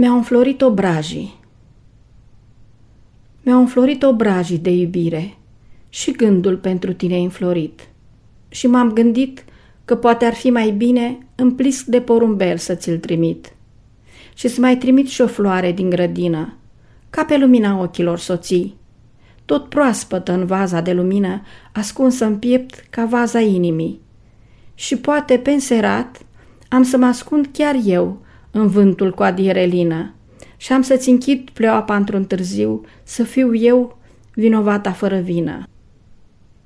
Mi-au înflorit obrajii. Mi-au înflorit obrajii de iubire și gândul pentru tine înflorit. Și m-am gândit că poate ar fi mai bine în plisc de porumbel să ți-l trimit și să mai trimit și o floare din grădină, ca pe lumina ochilor soții, tot proaspătă în vaza de lumină, ascunsă în piept ca vaza inimii. Și poate, pe înserat, am să mă ascund chiar eu în vântul cu adierelină și am să-ți închid pleoapa într-un târziu, să fiu eu vinovata fără vină.